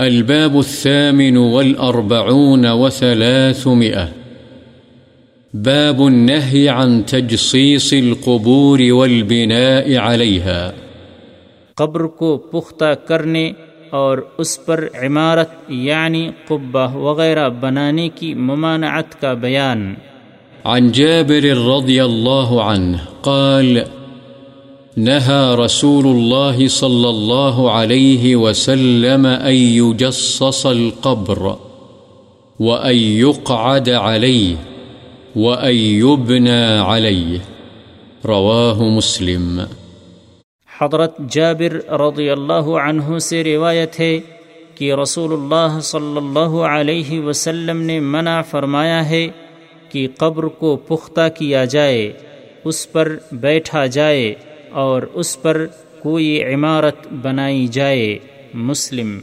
الباب الثامن والأربعون وثلاثمئة باب النهي عن تجصيص القبور والبناء عليها. قبر کو پختہ کرنے اور اس پر عمارت یعنی قبہ وغیرہ بنانے کی ممانعت کا بیان. عن جابر رضي الله عنه قال نهى رسول الله صلى الله عليه وسلم أن يجصص القبر وأن يقعد عليه وأن يبنى عليه. رواه مسلم. حضرت جابر رضی اللہ عنہ سے روایت ہے کہ رسول اللہ صلی اللہ علیہ وسلم نے منع فرمایا ہے کہ قبر کو پختہ کیا جائے، اس پر بیٹھا جائے اور اس پر کوئی عمارت بنائی جائے مسلم۔